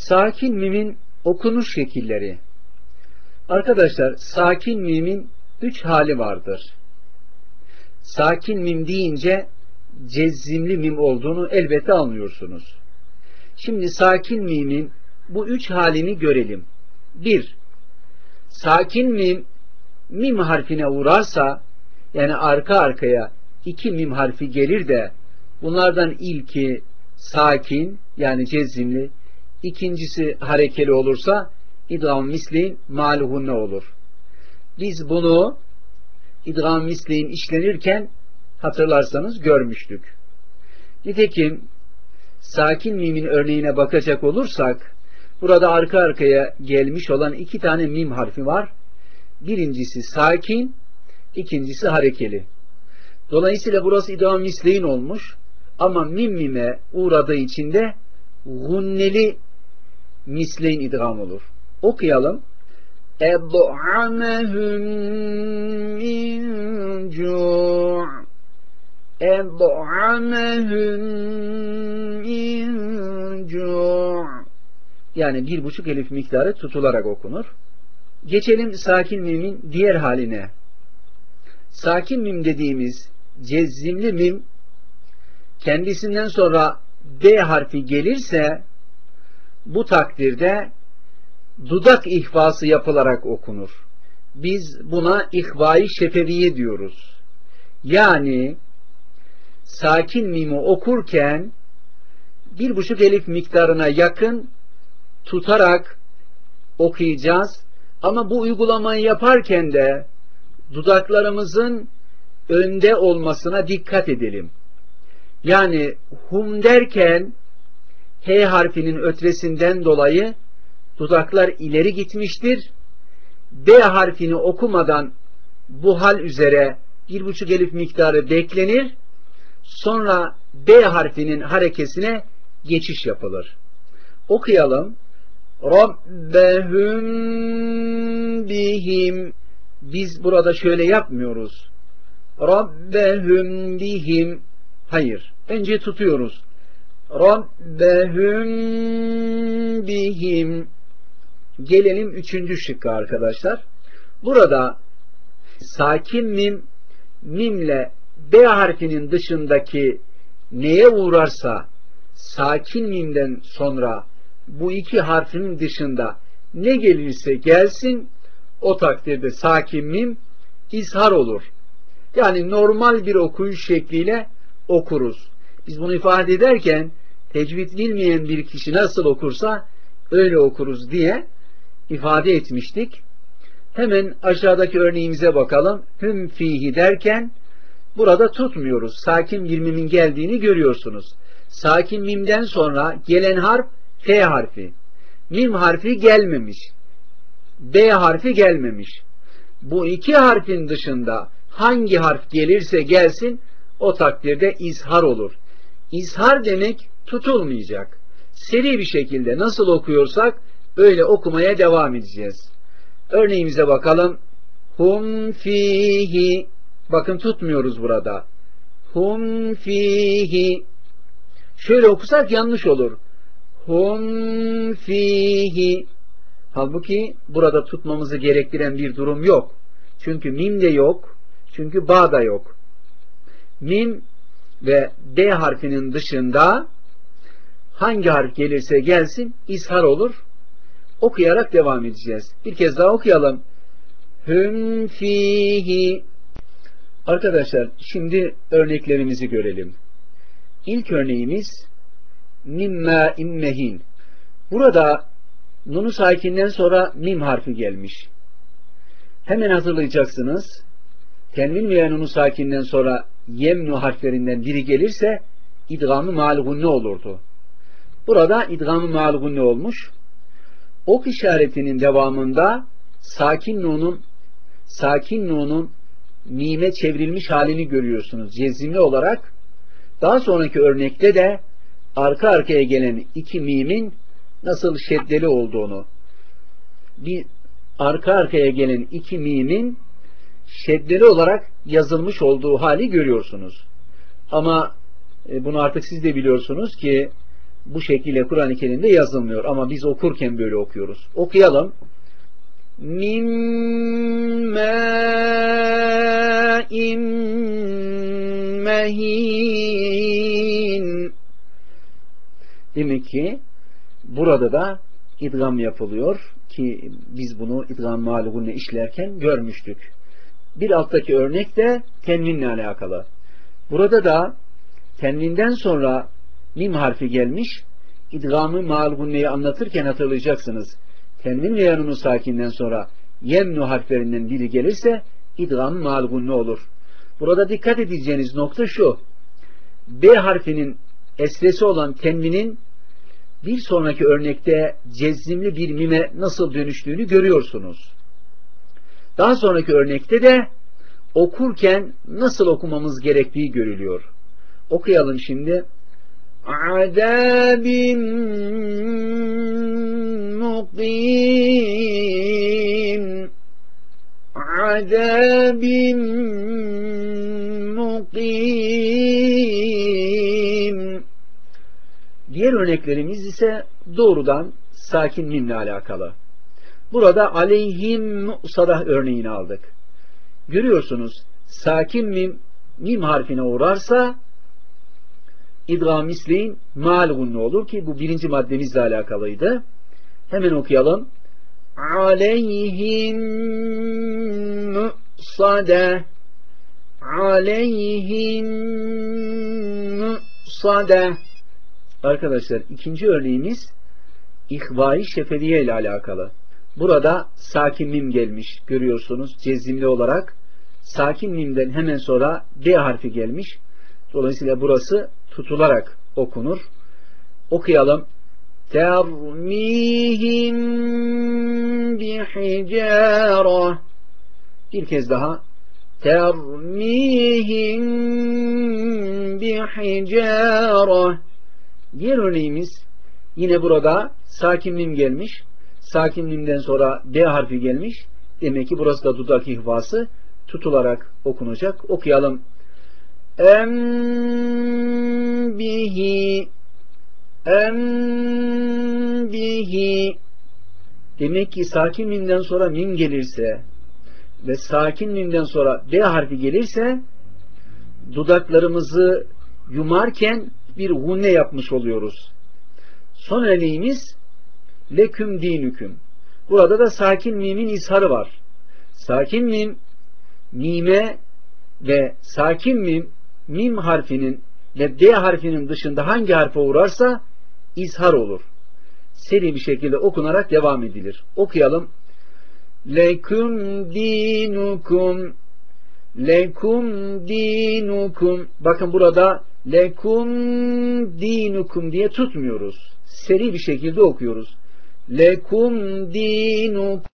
Sakin mimin okunuş şekilleri. Arkadaşlar sakin mimin üç hali vardır. Sakin mim deyince cezzimli mim olduğunu elbette anlıyorsunuz. Şimdi sakin mimin bu üç halini görelim. Bir, sakin mim mim harfine uğrarsa yani arka arkaya iki mim harfi gelir de bunlardan ilki sakin yani cezimli, ikincisi harekeli olursa idgam misleyin maluhunne olur. Biz bunu idgam misleyin işlenirken hatırlarsanız görmüştük. Nitekim sakin mimin örneğine bakacak olursak burada arka arkaya gelmiş olan iki tane mim harfi var. Birincisi sakin, ikincisi harekeli. Dolayısıyla burası idam misleyin olmuş ama mim mime uğradığı için de gunneli misleyin idgam olur. Okuyalım. اَضْعَمَهُمْ مِنْ جُوعٍ اَضْعَمَهُمْ مِنْ جُوعٍ Yani bir buçuk elif miktarı tutularak okunur. Geçelim sakin mimin diğer haline. Sakin mim dediğimiz cezzimli mim kendisinden sonra D harfi gelirse bu takdirde dudak ihvası yapılarak okunur. Biz buna ihvayı şefeviye diyoruz. Yani sakin mimi okurken bir buçuk elif miktarına yakın tutarak okuyacağız. Ama bu uygulamayı yaparken de dudaklarımızın önde olmasına dikkat edelim. Yani hum derken H harfinin ötresinden dolayı dudaklar ileri gitmiştir. B harfini okumadan bu hal üzere bir buçuk elif miktarı beklenir. Sonra B harfinin harekesine geçiş yapılır. Okuyalım. Rabbehum bihim biz burada şöyle yapmıyoruz. Rabbehum bihim hayır. Önce tutuyoruz. Rabbehum bihim gelelim üçüncü şıkka arkadaşlar. Burada sakin mim mimle B harfinin dışındaki neye uğrarsa sakin mimden sonra bu iki harfinin dışında ne gelirse gelsin o takdirde sakin mim izhar olur. Yani normal bir okuyuş şekliyle okuruz. Biz bunu ifade ederken tecvid bilmeyen bir kişi nasıl okursa öyle okuruz diye ifade etmiştik. Hemen aşağıdaki örneğimize bakalım. Hüm fihi derken burada tutmuyoruz. Sakin bir mimin geldiğini görüyorsunuz. Sakin mimden sonra gelen harf F harfi. Mim harfi gelmemiş. B harfi gelmemiş. Bu iki harfin dışında hangi harf gelirse gelsin o takdirde izhar olur. İzhar demek tutulmayacak. Seri bir şekilde nasıl okuyorsak öyle okumaya devam edeceğiz. Örneğimize bakalım. Hum fihi bakın tutmuyoruz burada. Hum fihi şöyle okusak yanlış olur. Hum fihi Halbuki burada tutmamızı gerektiren bir durum yok. Çünkü mim de yok. Çünkü ba da yok. Mim ve D harfinin dışında hangi harf gelirse gelsin ishar olur. Okuyarak devam edeceğiz. Bir kez daha okuyalım. Hüm Arkadaşlar şimdi örneklerimizi görelim. İlk örneğimiz mimma immehin. Burada Nunu sakinden sonra mim harfi gelmiş. Hemen hatırlayacaksınız. Tenvin veya nunu sakinden sonra yemnu harflerinden biri gelirse idgamı malgunne olurdu. Burada idgamı malgunne olmuş. Ok işaretinin devamında sakin nunun sakin nunun mime çevrilmiş halini görüyorsunuz cezimli olarak. Daha sonraki örnekte de arka arkaya gelen iki mimin nasıl şeddeli olduğunu bir arka arkaya gelen iki mimin şeddeli olarak yazılmış olduğu hali görüyorsunuz. Ama e, bunu artık siz de biliyorsunuz ki bu şekilde Kur'an-ı Kerim'de yazılmıyor. Ama biz okurken böyle okuyoruz. Okuyalım. Mimmâ'in mehin Demek ki burada da idgam yapılıyor ki biz bunu idgam mağlubunu işlerken görmüştük. Bir alttaki örnek de tenvinle alakalı. Burada da tenvinden sonra mim harfi gelmiş. İdgamı mağlubunneyi anlatırken hatırlayacaksınız. Tenvin ve yanını sakinden sonra yemnu harflerinden biri gelirse idgam mağlubunne olur. Burada dikkat edeceğiniz nokta şu. B harfinin esresi olan tenvinin bir sonraki örnekte cezimli bir mime nasıl dönüştüğünü görüyorsunuz. Daha sonraki örnekte de okurken nasıl okumamız gerektiği görülüyor. Okuyalım şimdi. Adabim muqim Adabim muqim Diğer örneklerimiz ise doğrudan sakin mimle alakalı. Burada aleyhim sadah örneğini aldık. Görüyorsunuz sakin mim mim harfine uğrarsa idgam misleyin mal olur ki bu birinci maddemizle alakalıydı. Hemen okuyalım. Aleyhim mu'sade aleyhim mu'sade Arkadaşlar ikinci örneğimiz ihvai şefediye ile alakalı. Burada sakin mim gelmiş görüyorsunuz cezimli olarak. Sakin mimden hemen sonra D harfi gelmiş. Dolayısıyla burası tutularak okunur. Okuyalım. Termihim bihicâra Bir kez daha. Termihim bihicâra Diğer örneğimiz yine burada sakin mim gelmiş. Sakin mimden sonra D harfi gelmiş. Demek ki burası da dudak ihvası tutularak okunacak. Okuyalım. Em bihi em bihi Demek ki sakin mimden sonra mim gelirse ve sakin mimden sonra D harfi gelirse dudaklarımızı yumarken bir gunne yapmış oluyoruz. Son örneğimiz leküm dinüküm. Burada da sakin mimin izharı var. Sakin mim mime ve sakin mim mim harfinin ve D harfinin dışında hangi harfe uğrarsa izhar olur. Seri bir şekilde okunarak devam edilir. Okuyalım. Leküm dinukum Lekum dinukum. Bakın burada lekum dinukum diye tutmuyoruz. Seri bir şekilde okuyoruz. Lekum dinukum